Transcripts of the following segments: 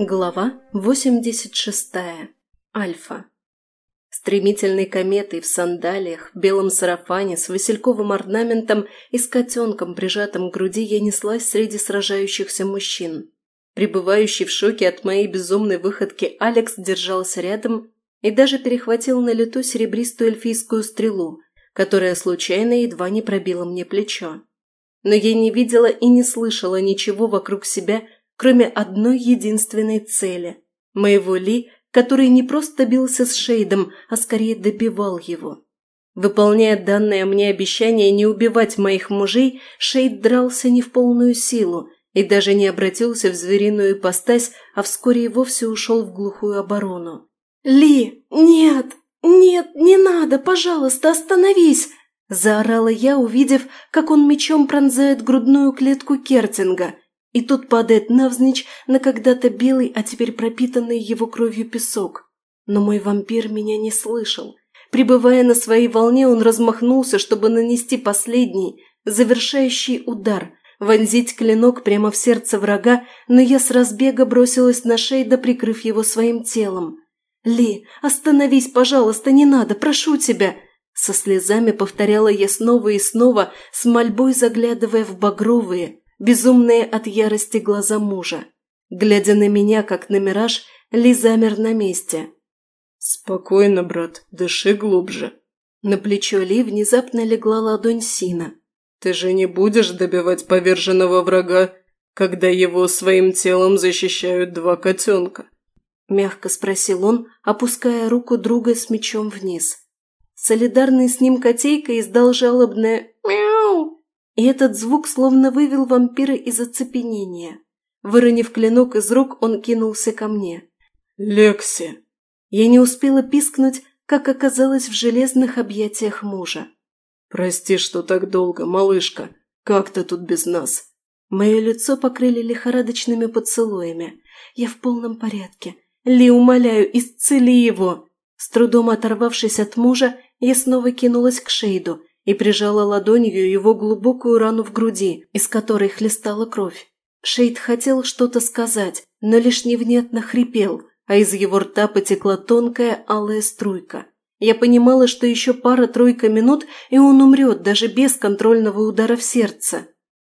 Глава 86. Альфа. Стремительной кометой в сандалиях, в белом сарафане с васильковым орнаментом и с котенком, прижатым к груди, я неслась среди сражающихся мужчин. Пребывающий в шоке от моей безумной выходки Алекс держался рядом и даже перехватил на лету серебристую эльфийскую стрелу, которая случайно едва не пробила мне плечо. Но я не видела и не слышала ничего вокруг себя, кроме одной единственной цели – моего Ли, который не просто бился с Шейдом, а скорее добивал его. Выполняя данное мне обещание не убивать моих мужей, Шейд дрался не в полную силу и даже не обратился в звериную ипостась, а вскоре и вовсе ушел в глухую оборону. «Ли, нет, нет, не надо, пожалуйста, остановись!» Заорала я, увидев, как он мечом пронзает грудную клетку Кертинга – и тот падает навзничь на когда-то белый, а теперь пропитанный его кровью песок. Но мой вампир меня не слышал. Прибывая на своей волне, он размахнулся, чтобы нанести последний, завершающий удар, вонзить клинок прямо в сердце врага, но я с разбега бросилась на Шейда, прикрыв его своим телом. «Ли, остановись, пожалуйста, не надо, прошу тебя!» Со слезами повторяла я снова и снова, с мольбой заглядывая в багровые, безумные от ярости глаза мужа. Глядя на меня, как на мираж, Ли замер на месте. «Спокойно, брат, дыши глубже». На плечо Ли внезапно легла ладонь Сина. «Ты же не будешь добивать поверженного врага, когда его своим телом защищают два котенка?» Мягко спросил он, опуская руку друга с мечом вниз. Солидарный с ним котейка издал жалобное «мяу», и этот звук словно вывел вампира из оцепенения. Выронив клинок из рук, он кинулся ко мне. «Лекси!» Я не успела пискнуть, как оказалось в железных объятиях мужа. «Прости, что так долго, малышка. Как ты тут без нас?» Мое лицо покрыли лихорадочными поцелуями. Я в полном порядке. Ли, умоляю, исцели его!» С трудом оторвавшись от мужа, я снова кинулась к Шейду и прижала ладонью его глубокую рану в груди, из которой хлестала кровь. Шейд хотел что-то сказать, но лишь невнятно хрипел, а из его рта потекла тонкая алая струйка. Я понимала, что еще пара-тройка минут, и он умрет даже без контрольного удара в сердце.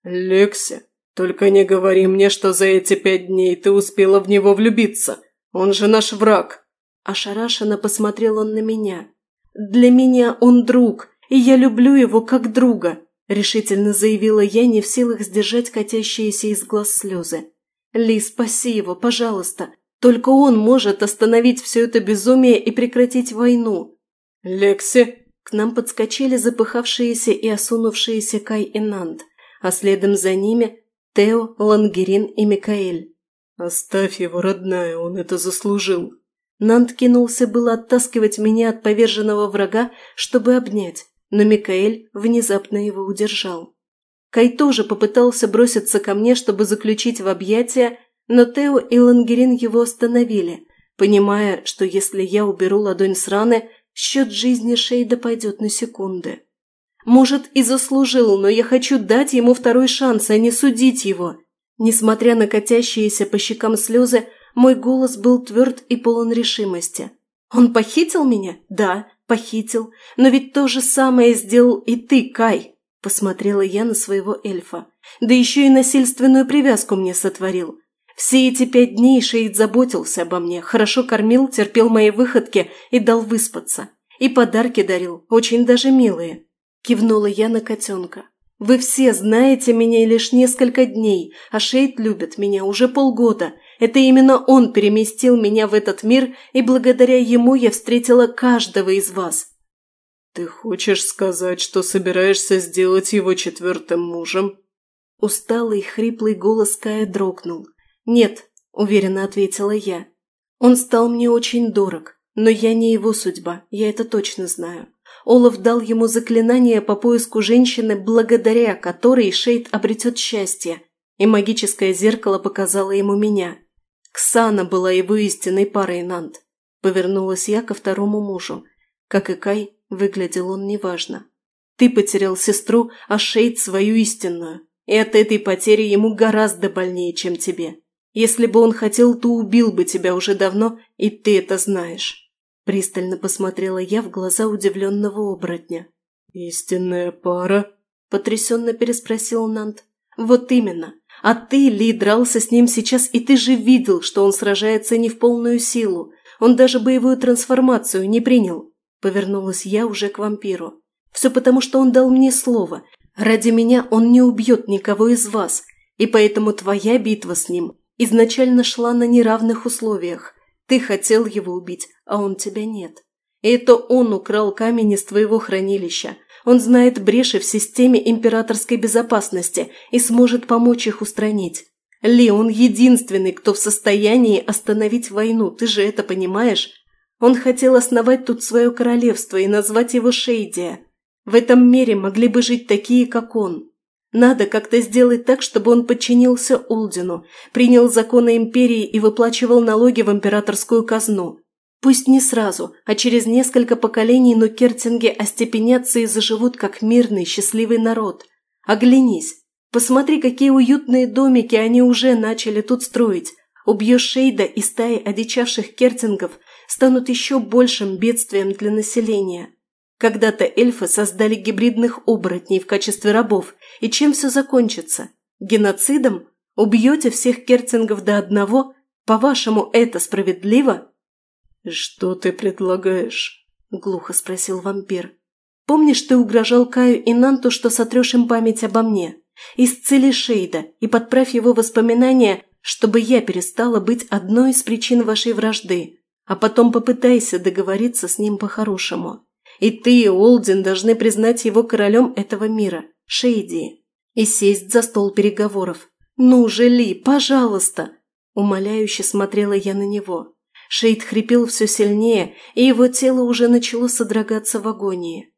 «Лекси, только не говори мне, что за эти пять дней ты успела в него влюбиться. Он же наш враг!» Ошарашенно посмотрел он на меня. «Для меня он друг, и я люблю его как друга», – решительно заявила я, не в силах сдержать катящиеся из глаз слезы. «Ли, спаси его, пожалуйста. Только он может остановить все это безумие и прекратить войну». «Лекси!» К нам подскочили запыхавшиеся и осунувшиеся Кай и Нанд, а следом за ними Тео, Лангерин и Микаэль. «Оставь его, родная, он это заслужил». Нанд кинулся было оттаскивать меня от поверженного врага, чтобы обнять, но Микаэль внезапно его удержал. Кай тоже попытался броситься ко мне, чтобы заключить в объятия, но Тео и Лангерин его остановили, понимая, что если я уберу ладонь с раны, счет жизни Шейда пойдет на секунды. Может, и заслужил, но я хочу дать ему второй шанс, а не судить его. Несмотря на катящиеся по щекам слезы, мой голос был тверд и полон решимости. Он похитил меня? Да похитил, но ведь то же самое сделал и ты, Кай!» Посмотрела я на своего эльфа. «Да еще и насильственную привязку мне сотворил. Все эти пять дней Шейд заботился обо мне, хорошо кормил, терпел мои выходки и дал выспаться. И подарки дарил, очень даже милые». Кивнула я на котенка. «Вы все знаете меня лишь несколько дней, а Шейд любит меня уже полгода, это именно он переместил меня в этот мир, и благодаря ему я встретила каждого из вас. Ты хочешь сказать, что собираешься сделать его четвертым мужем? Усталый, хриплый голос Кая дрогнул. Нет, уверенно ответила я. Он стал мне очень дорог, но я не его судьба, я это точно знаю. Олаф дал ему заклинание по поиску женщины, благодаря которой Шейд обретет счастье, и магическое зеркало показало ему меня. Ксана была его истинной парой Нант. Повернулась я ко второму мужу. Как и Кай, выглядел он неважно. Ты потерял сестру, а Шейд свою истинную. И от этой потери ему гораздо больнее, чем тебе. Если бы он хотел, то убил бы тебя уже давно, и ты это знаешь». Пристально посмотрела я в глаза удивленного оборотня. «Истинная пара?» – потрясенно переспросил Нант. «Вот именно. А ты, Ли, дрался с ним сейчас, и ты же видел, что он сражается не в полную силу. Он даже боевую трансформацию не принял». Повернулась я уже к вампиру. «Все потому, что он дал мне слово. Ради меня он не убьет никого из вас, и поэтому твоя битва с ним изначально шла на неравных условиях. Ты хотел его убить, а он тебя нет. И это он украл камень из твоего хранилища, он знает бреши в системе императорской безопасности и сможет помочь их устранить. Ли, он единственный, кто в состоянии остановить войну, ты же это понимаешь? Он хотел основать тут свое королевство и назвать его Шейдия. В этом мире могли бы жить такие, как он. Надо как-то сделать так, чтобы он подчинился Олдину, принял законы империи и выплачивал налоги в императорскую казну. Пусть не сразу, а через несколько поколений, но кертинги остепенятся и заживут как мирный, счастливый народ. Оглянись. Посмотри, какие уютные домики они уже начали тут строить. Убьешь Шейда и стаи одичавших кертингов станут еще большим бедствием для населения. Когда-то эльфы создали гибридных оборотней в качестве рабов. И чем все закончится? Геноцидом? Убьете всех кертингов до одного? По-вашему, это справедливо? «Что ты предлагаешь?» – глухо спросил вампир. «Помнишь, ты угрожал Каю и Нанту, что сотрешь им память обо мне? Исцели Шейда и подправь его воспоминания, чтобы я перестала быть одной из причин вашей вражды, а потом попытайся договориться с ним по-хорошему. И ты и Олдин должны признать его королем этого мира, Шейди, и сесть за стол переговоров. Ну же, Ли, пожалуйста!» Умоляюще смотрела я на него. Шейд хрипел все сильнее, и его тело уже начало содрогаться в агонии.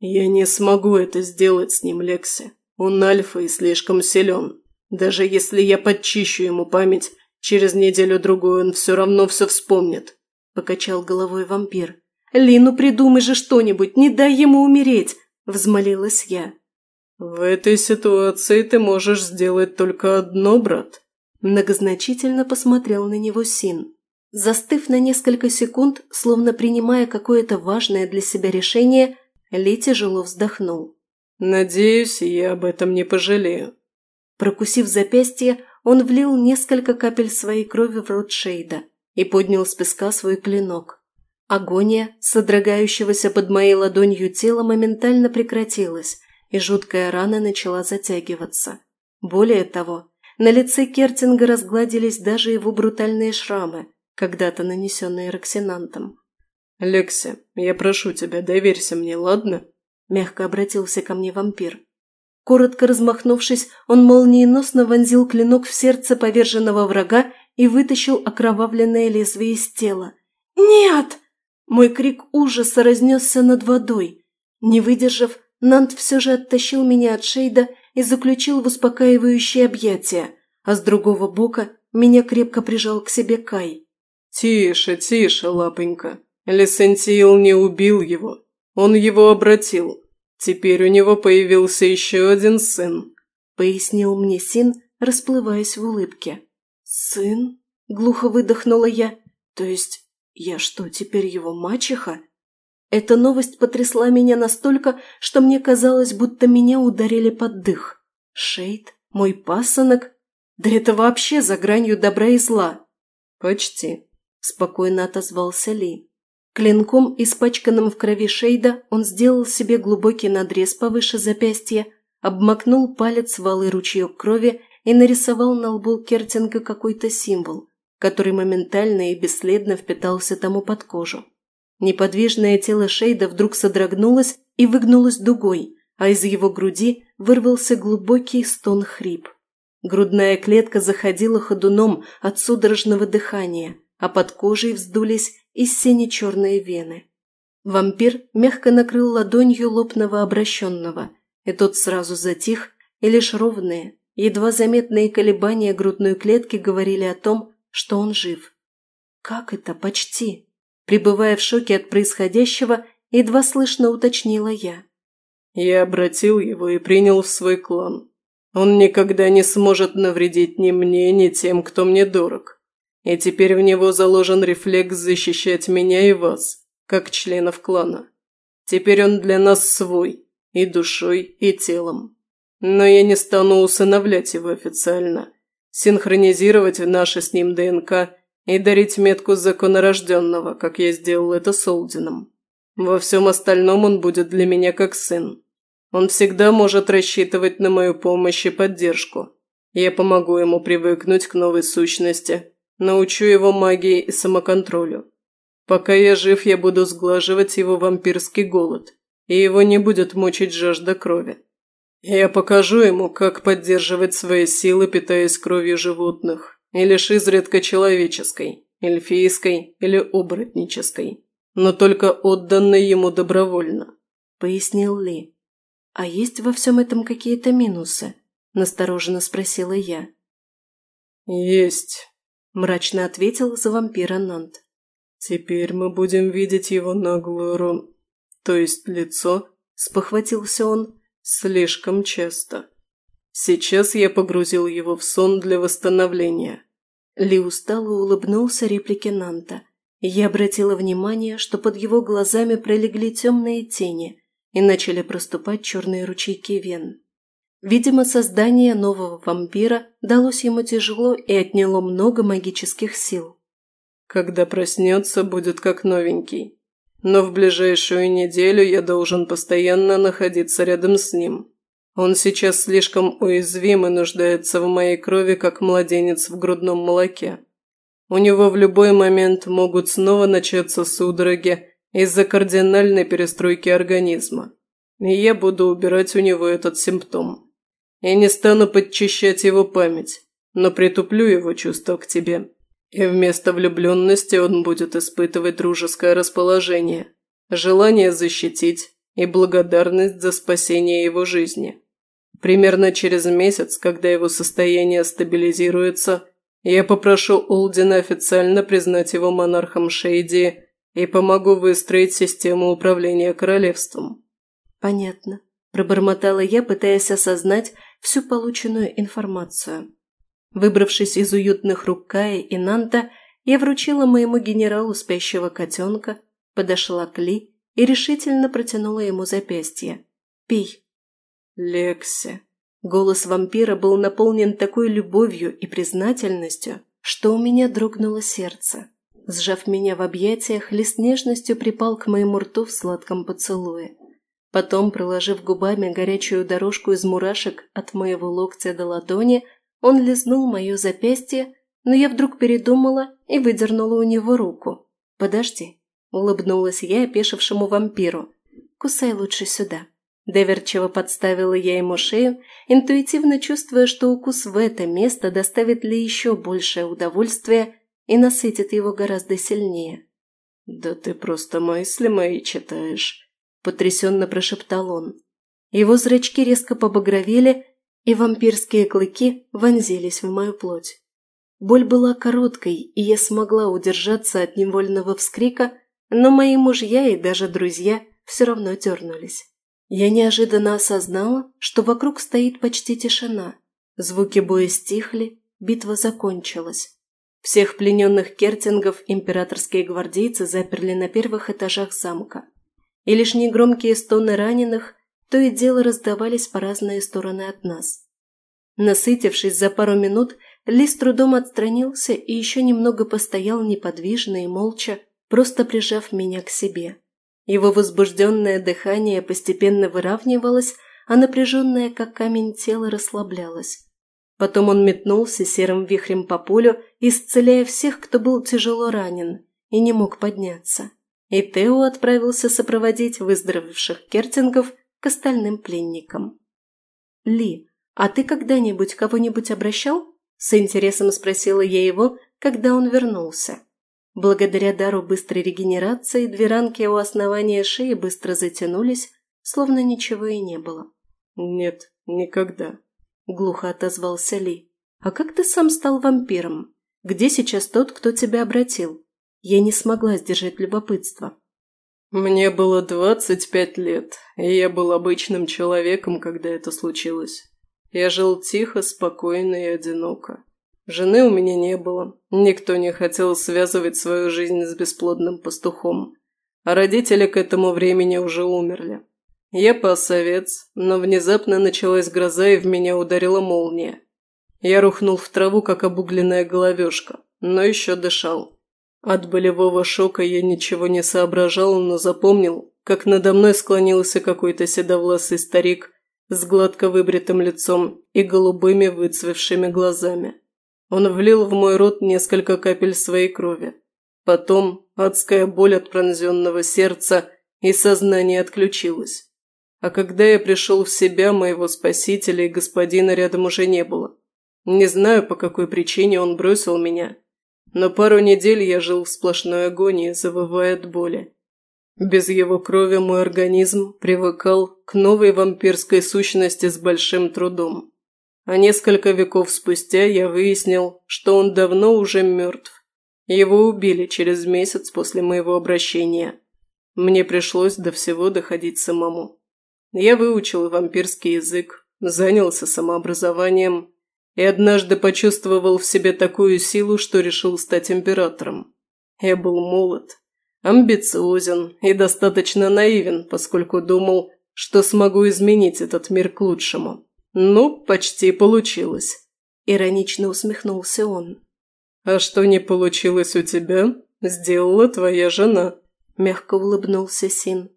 «Я не смогу это сделать с ним, Лекси. Он альфа и слишком силен. Даже если я подчищу ему память, через неделю-другую он все равно все вспомнит», – покачал головой вампир. «Лину, придумай же что-нибудь, не дай ему умереть!» – взмолилась я. «В этой ситуации ты можешь сделать только одно, брат», – многозначительно посмотрел на него Син. Застыв на несколько секунд, словно принимая какое-то важное для себя решение, Ли тяжело вздохнул. «Надеюсь, я об этом не пожалею». Прокусив запястье, он влил несколько капель своей крови в рот Шейда и поднял с песка свой клинок. Агония, содрогающегося под моей ладонью тела, моментально прекратилась, и жуткая рана начала затягиваться. Более того, на лице Кертинга разгладились даже его брутальные шрамы, когда-то нанесенные Роксинантом. «Лекси, я прошу тебя, доверься мне, ладно?» Мягко обратился ко мне вампир. Коротко размахнувшись, он молниеносно вонзил клинок в сердце поверженного врага и вытащил окровавленное лезвие из тела. «Нет!» Мой крик ужаса разнесся над водой. Не выдержав, Нант все же оттащил меня от Шейда и заключил в успокаивающее объятия, а с другого бока меня крепко прижал к себе Кай. «Тише, тише, лапонька. Лесентиил не убил его. Он его обратил. Теперь у него появился еще один сын», – пояснил мне Син, расплываясь в улыбке. «Сын?» – глухо выдохнула я. «То есть я что, теперь его мачеха?» Эта новость потрясла меня настолько, что мне казалось, будто меня ударили под дых. Шейд? Мой пасынок? Да это вообще за гранью добра и зла. «Почти», спокойно отозвался Ли. Клинком, испачканным в крови Шейда, он сделал себе глубокий надрез повыше запястья, обмакнул палец в алый ручеек крови и нарисовал на лбу Кертинга какой-то символ, который моментально и бесследно впитался тому под кожу. Неподвижное тело Шейда вдруг содрогнулось и выгнулось дугой, а из его груди вырвался глубокий стон-хрип. Грудная клетка заходила ходуном от судорожного дыхания – а под кожей вздулись и сине-черные вены. Вампир мягко накрыл ладонью лоб новообращенного, и тот сразу затих, и лишь ровные, едва заметные колебания грудной клетки говорили о том, что он жив. «Как это почти?» Пребывая в шоке от происходящего, едва слышно уточнила я. «Я обратил его и принял в свой клан. Он никогда не сможет навредить ни мне, ни тем, кто мне дорог. И теперь в него заложен рефлекс защищать меня и вас, как членов клана. Теперь он для нас свой, и душой, и телом. Но я не стану усыновлять его официально, синхронизировать наши с ним ДНК и дарить метку законорожденного, как я сделал это с Олдином. Во всем остальном он будет для меня как сын. Он всегда может рассчитывать на мою помощь и поддержку. Я помогу ему привыкнуть к новой сущности, научу его магии и самоконтролю. Пока я жив, я буду сглаживать его вампирский голод, и его не будет мучить жажда крови. Я покажу ему, как поддерживать свои силы, питаясь кровью животных, и лишь изредка человеческой, эльфийской или оборотнической, но только отданной ему добровольно», – пояснил Ли. «А есть во всем этом какие-то минусы?» – настороженно спросила я. «Есть», – мрачно ответил за вампира Нант. «Теперь мы будем видеть его наглую ру... то есть лицо», – спохватился он, – «слишком часто. Сейчас я погрузил его в сон для восстановления». Ли устало улыбнулся реплике Нанта. Я обратила внимание, что под его глазами пролегли темные тени – и начали проступать черные ручейки вен. Видимо, создание нового вампира далось ему тяжело и отняло много магических сил. «Когда проснется, будет как новенький. Но в ближайшую неделю я должен постоянно находиться рядом с ним. Он сейчас слишком уязвим и нуждается в моей крови, как младенец в грудном молоке. У него в любой момент могут снова начаться судороги, из-за кардинальной перестройки организма. И я буду убирать у него этот симптом. Я не стану подчищать его память, но притуплю его чувство к тебе. И вместо влюбленности он будет испытывать дружеское расположение, желание защитить и благодарность за спасение его жизни. Примерно через месяц, когда его состояние стабилизируется, я попрошу Олдина официально признать его монархом Шейди и помогу выстроить систему управления королевством». «Понятно», – пробормотала я, пытаясь осознать всю полученную информацию. Выбравшись из уютных рук Каи и Нанта, я вручила моему генералу спящего котенка, подошла к Ли и решительно протянула ему запястье. «Пей». «Лекси». Голос вампира был наполнен такой любовью и признательностью, что у меня дрогнуло сердце. Сжав меня в объятиях, Ли с нежностью припал к моему рту в сладком поцелуе. Потом, проложив губами горячую дорожку из мурашек от моего локтя до ладони, он лизнул мое запястье, но я вдруг передумала и выдернула у него руку. «Подожди», – улыбнулась я опешившему вампиру. «Кусай лучше сюда». Доверчиво подставила я ему шею, интуитивно чувствуя, что укус в это место доставит ли еще большее удовольствие и насытит его гораздо сильнее. «Да ты просто мысли мои читаешь», – потрясенно прошептал он. Его зрачки резко побагровели, и вампирские клыки вонзились в мою плоть. Боль была короткой, и я смогла удержаться от невольного вскрика, но мои мужья и даже друзья все равно дернулись. Я неожиданно осознала, что вокруг стоит почти тишина. Звуки боя стихли, битва закончилась. Всех плененных кертингов императорские гвардейцы заперли на первых этажах замка. И лишь негромкие стоны раненых то и дело раздавались по разные стороны от нас. Насытившись за пару минут, Ли с трудом отстранился и еще немного постоял неподвижно и молча, просто прижав меня к себе. Его возбужденное дыхание постепенно выравнивалось, а напряженное, как камень, тело расслаблялось. Потом он метнулся серым вихрем по полю, исцеляя всех, кто был тяжело ранен и не мог подняться. И Тео отправился сопроводить выздоровевших кертингов к остальным пленникам. «Ли, а ты когда-нибудь кого-нибудь обращал?» С интересом спросила я его, когда он вернулся. Благодаря дару быстрой регенерации две ранки у основания шеи быстро затянулись, словно ничего и не было. «Нет, никогда», – глухо отозвался Ли. «А как ты сам стал вампиром? Где сейчас тот, кто тебя обратил?» Я не смогла сдержать любопытство. «Мне было двадцать пять лет, и я был обычным человеком, когда это случилось. Я жил тихо, спокойно и одиноко. Жены у меня не было, никто не хотел связывать свою жизнь с бесплодным пастухом. А родители к этому времени уже умерли. Я пас овец, но внезапно началась гроза и в меня ударила молния. Я рухнул в траву, как обугленная головешка, но еще дышал. От болевого шока я ничего не соображал, но запомнил, как надо мной склонился какой-то седовласый старик с гладко выбритым лицом и голубыми выцвевшими глазами. Он влил в мой рот несколько капель своей крови. Потом адская боль от пронзенного сердца и сознание отключилось. А когда я пришел в себя, моего спасителя и господина рядом уже не было. Не знаю, по какой причине он бросил меня, но пару недель я жил в сплошной агонии, завывая от боли. Без его крови мой организм привыкал к новой вампирской сущности с большим трудом. А несколько веков спустя я выяснил, что он давно уже мертв. Его убили через месяц после моего обращения. Мне пришлось до всего доходить самому. Я выучил вампирский язык, занялся самообразованием и однажды почувствовал в себе такую силу, что решил стать императором. Я был молод, амбициозен и достаточно наивен, поскольку думал, что смогу изменить этот мир к лучшему. Ну, почти получилось. Иронично усмехнулся он. «А что не получилось у тебя, сделала твоя жена», – мягко улыбнулся Син.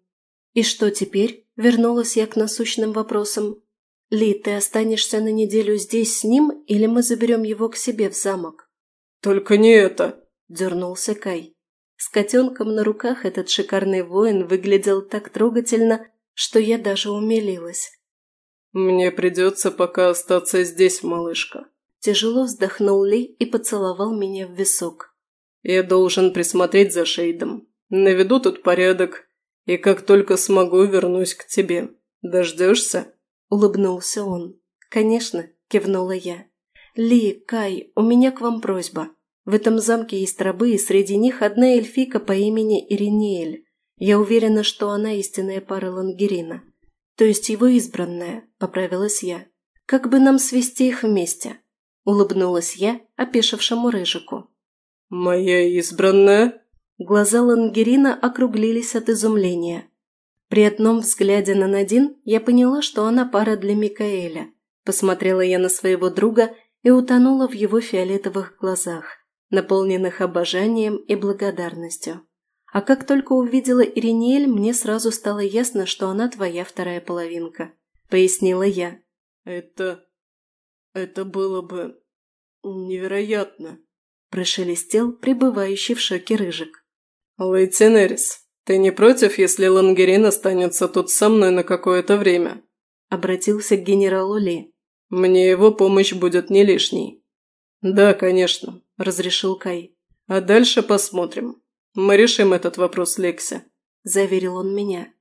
«И что теперь?» – вернулась я к насущным вопросам. «Ли, ты останешься на неделю здесь с ним, или мы заберем его к себе в замок?» «Только не это!» – дернулся Кай. С котенком на руках этот шикарный воин выглядел так трогательно, что я даже умилилась. «Мне придется пока остаться здесь, малышка». Тяжело вздохнул Ли и поцеловал меня в висок. «Я должен присмотреть за Шейдом. Наведу тут порядок, и как только смогу, вернусь к тебе. Дождешься?» – улыбнулся он. «Конечно», – кивнула я. «Ли, Кай, у меня к вам просьба. В этом замке есть рабы, и среди них одна эльфийка по имени Ириниэль. Я уверена, что она истинная пара Лангерина. То есть его избранная», – поправилась я. «Как бы нам свести их вместе?» – улыбнулась я опешившему рыжику. «Моя избранная?» Глаза Лангерина округлились от изумления. При одном взгляде на Надин я поняла, что она пара для Микаэля. Посмотрела я на своего друга и утонула в его фиолетовых глазах, наполненных обожанием и благодарностью. А как только увидела Ириниэль, мне сразу стало ясно, что она твоя вторая половинка, пояснила я. Это... это было бы... невероятно, прошелестел пребывающий в шоке рыжик. Лейтенерис, «Ты не против, если Лангерин останется тут со мной на какое-то время?» – обратился к генералу Ли. «Мне его помощь будет не лишней». «Да, конечно», – разрешил Кай. «А дальше посмотрим. Мы решим этот вопрос, Лекси», – заверил он меня.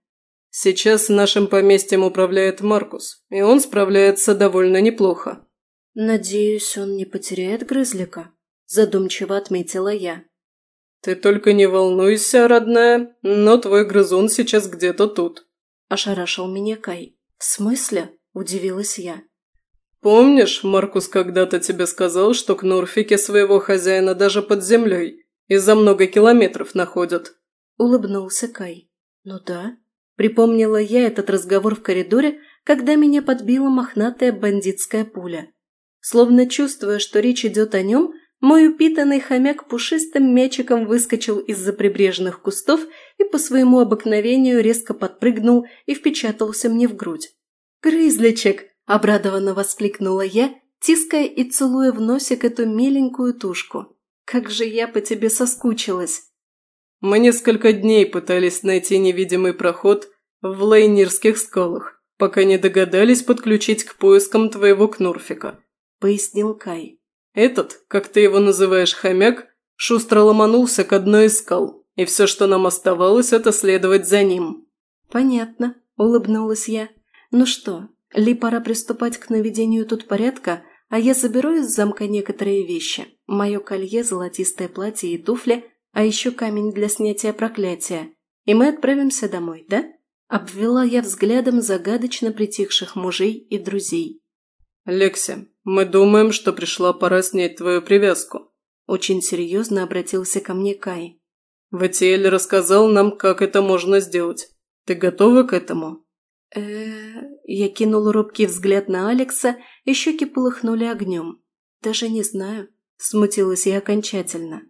«Сейчас нашим поместьем управляет Маркус, и он справляется довольно неплохо». «Надеюсь, он не потеряет грызлика», – задумчиво отметила я. «Ты только не волнуйся, родная, но твой грызун сейчас где-то тут», – ошарашил меня Кай. «В смысле?» – удивилась я. «Помнишь, Маркус когда-то тебе сказал, что к Норфике своего хозяина даже под землей и за много километров находят?» – улыбнулся Кай. «Ну да». Припомнила я этот разговор в коридоре, когда меня подбила мохнатая бандитская пуля. Словно чувствуя, что речь идет о нем, мой упитанный хомяк пушистым мячиком выскочил из-за прибрежных кустов и по своему обыкновению резко подпрыгнул и впечатался мне в грудь. «Грызличек!» – обрадованно воскликнула я, тиская и целуя в носик эту миленькую тушку. «Как же я по тебе соскучилась!» «Мы несколько дней пытались найти невидимый проход в Лейнирских скалах, пока не догадались подключить к поискам твоего Кнурфика», – пояснил Кай. Этот, как ты его называешь, хомяк, шустро ломанулся к одной из скал, и все, что нам оставалось, это следовать за ним». «Понятно», – улыбнулась я. «Ну что, ли пора приступать к наведению тут порядка, а я заберу из замка некоторые вещи. Мое колье, золотистое платье и туфли, а еще камень для снятия проклятия. И мы отправимся домой, да?» Обвела я взглядом загадочно притихших мужей и друзей. «Лекси, мы думаем, что пришла пора снять твою привязку», очень серьезно обратился ко мне Кай. «Ватиэль рассказал нам, как это можно сделать. Ты готова к этому?» э Я кинула робкий взгляд на Алекса, и щеки полыхнули огнем. «Даже не знаю», – смутилась я окончательно.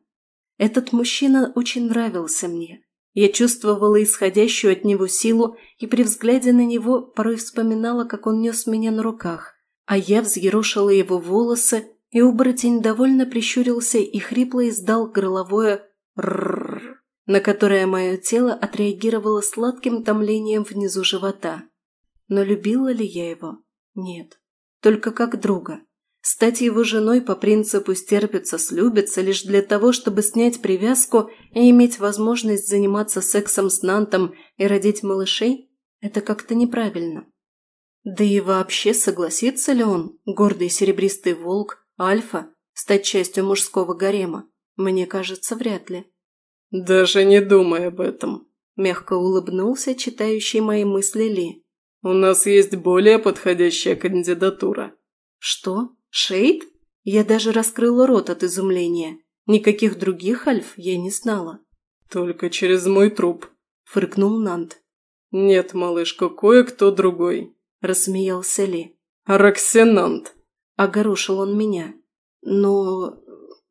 Этот мужчина очень нравился мне. Я чувствовала исходящую от него силу и при взгляде на него порой вспоминала, как он нес меня на руках, а я взъерошила его волосы, и оборотень довольно прищурился и хрипло издал горловое «ррррр», на которое мое тело отреагировало сладким томлением внизу живота. Но любила ли я его? Нет. Только как друга. Стать его женой по принципу «стерпится, слюбится» лишь для того, чтобы снять привязку и иметь возможность заниматься сексом с Нантом и родить малышей – это как-то неправильно. Да и вообще согласится ли он, гордый серебристый волк, альфа, стать частью мужского гарема? Мне кажется, вряд ли. «Даже не думай об этом», – мягко улыбнулся читающий мои мысли Ли. «У нас есть более подходящая кандидатура». «Что?» Шейд? Я даже раскрыла рот от изумления. Никаких других альф я не знала. «Только через мой труп», – фыркнул Нант. «Нет, малышка, кое-кто другой», – рассмеялся Ли. «Роксенант», – огорошил он меня. «Но...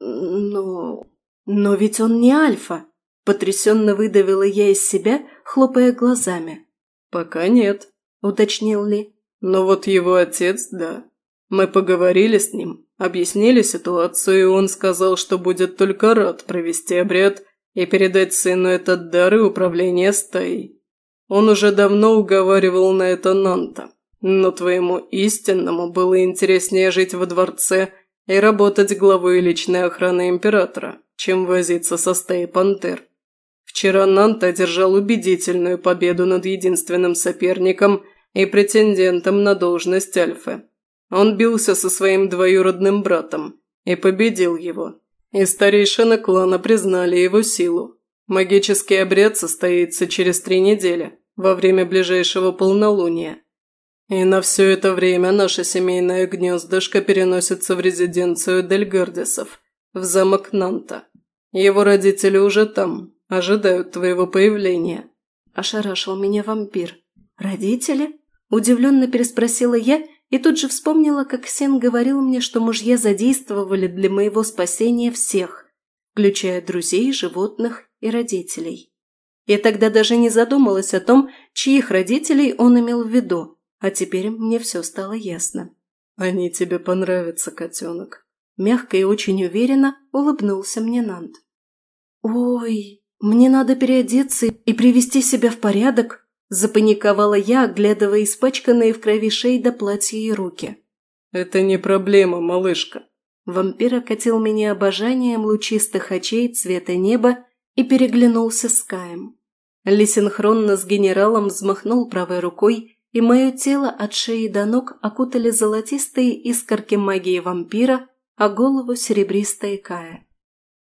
но... но ведь он не альфа», – потрясенно выдавила я из себя, хлопая глазами. «Пока нет», – уточнил Ли. «Но вот его отец – да». Мы поговорили с ним, объяснили ситуацию, и он сказал, что будет только рад провести обряд и передать сыну этот дар и управление стаей. Он уже давно уговаривал на это Нанта, но твоему истинному было интереснее жить во дворце и работать главой личной охраны императора, чем возиться со стаей пантер. Вчера Нант одержал убедительную победу над единственным соперником и претендентом на должность Альфы. Он бился со своим двоюродным братом и победил его. И старейшины клана признали его силу. Магический обряд состоится через три недели, во время ближайшего полнолуния. И на все это время наше семейное гнездышко переносится в резиденцию Дельгардисов, в замок Нанта. Его родители уже там, ожидают твоего появления. Ошарашил меня вампир. «Родители?» – удивленно переспросила я и тут же вспомнила, как Сен говорил мне, что мужья задействовали для моего спасения всех, включая друзей, животных и родителей. Я тогда даже не задумалась о том, чьих родителей он имел в виду, а теперь мне все стало ясно. «Они тебе понравятся, котенок», – мягко и очень уверенно улыбнулся мне Нант. «Ой, мне надо переодеться и привести себя в порядок», Запаниковала я, оглядывая испачканные в крови Шейда платье и руки. «Это не проблема, малышка». Вампир окатил меня обожанием лучистых очей цвета неба и переглянулся с Каем. Лисинхронно с генералом взмахнул правой рукой, и мое тело от шеи до ног окутали золотистые искорки магии вампира, а голову серебристая Кая.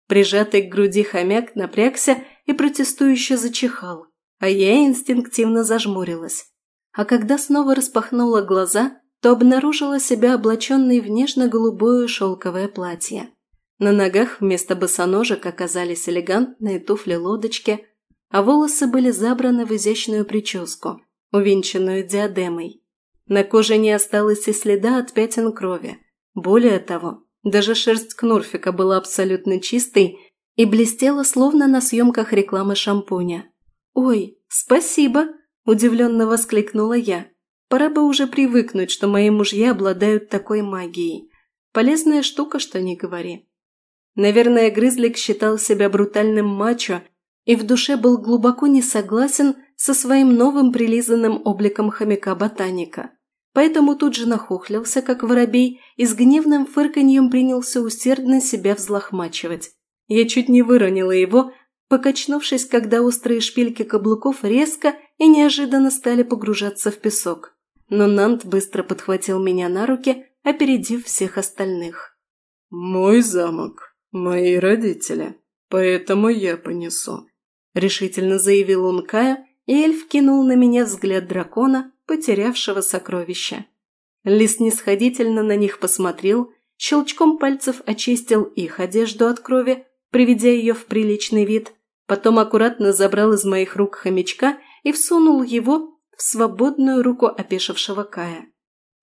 Прижатый к груди хомяк напрягся и протестующе зачихал а я инстинктивно зажмурилась. А когда снова распахнула глаза, то обнаружила себя облаченной в нежно-голубое шелковое платье. На ногах вместо босоножек оказались элегантные туфли-лодочки, а волосы были забраны в изящную прическу, увенчанную диадемой. На коже не осталось и следа от пятен крови. Более того, даже шерсть Кнурфика была абсолютно чистой и блестела, словно на съемках рекламы шампуня. «Ой, спасибо!» – удивленно воскликнула я. «Пора бы уже привыкнуть, что мои мужья обладают такой магией. Полезная штука, что не говори». Наверное, Грызлик считал себя брутальным мачо и в душе был глубоко не согласен со своим новым прилизанным обликом хомяка-ботаника. Поэтому тут же нахохлился, как воробей, и с гневным фырканьем принялся усердно себя взлохмачивать. Я чуть не выронила его, покачнувшись, когда острые шпильки каблуков резко и неожиданно стали погружаться в песок. Но Нант быстро подхватил меня на руки, опередив всех остальных. «Мой замок, мои родители, поэтому я понесу», – решительно заявил он Кая, и эльф кинул на меня взгляд дракона, потерявшего сокровища. Лис снисходительно на них посмотрел, щелчком пальцев очистил их одежду от крови, приведя ее в приличный вид, потом аккуратно забрал из моих рук хомячка и всунул его в свободную руку опешившего Кая.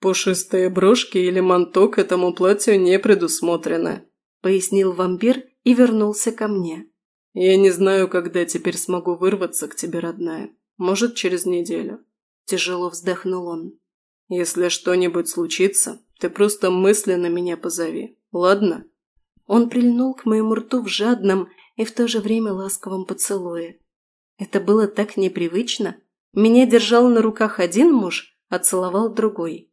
«Пушистые брошки или манто к этому платью не предусмотрены», – пояснил вампир и вернулся ко мне. «Я не знаю, когда теперь смогу вырваться к тебе, родная. Может, через неделю». Тяжело вздохнул он. «Если что-нибудь случится, ты просто мысленно меня позови, ладно?» Он прильнул к моему рту в жадном и в то же время ласковом поцелуе. Это было так непривычно. Меня держал на руках один муж, а целовал другой.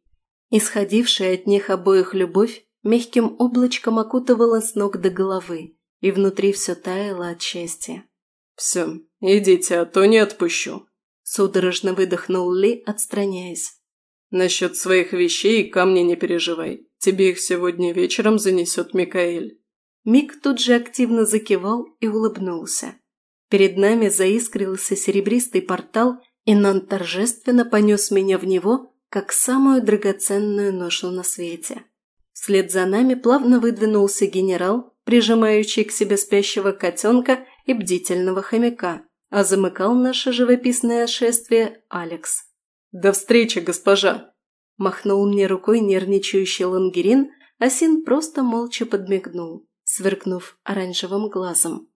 Исходившая от них обоих любовь мягким облачком окутывала с ног до головы, и внутри все таяло от счастья. «Все, идите, а то не отпущу», – судорожно выдохнул Ли, отстраняясь. «Насчет своих вещей и камня не переживай. Тебе их сегодня вечером занесет Микаэль». Мик тут же активно закивал и улыбнулся. Перед нами заискрился серебристый портал, и Нан торжественно понес меня в него, как самую драгоценную ношу на свете. Вслед за нами плавно выдвинулся генерал, прижимающий к себе спящего котенка и бдительного хомяка, а замыкал наше живописное шествие Алекс. «До встречи, госпожа!» Махнул мне рукой нервничающий лангерин, а Син просто молча подмигнул, сверкнув оранжевым глазом.